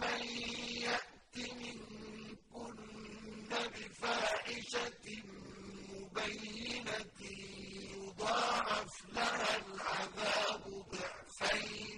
مَن يَأْتِ مِنكُنَّ بِفَاحِشَةٍ مُّبَيِّنَةٍ يُضَاعَفْ لَهَا الْعَذَابُ ضِعْفَيْنِ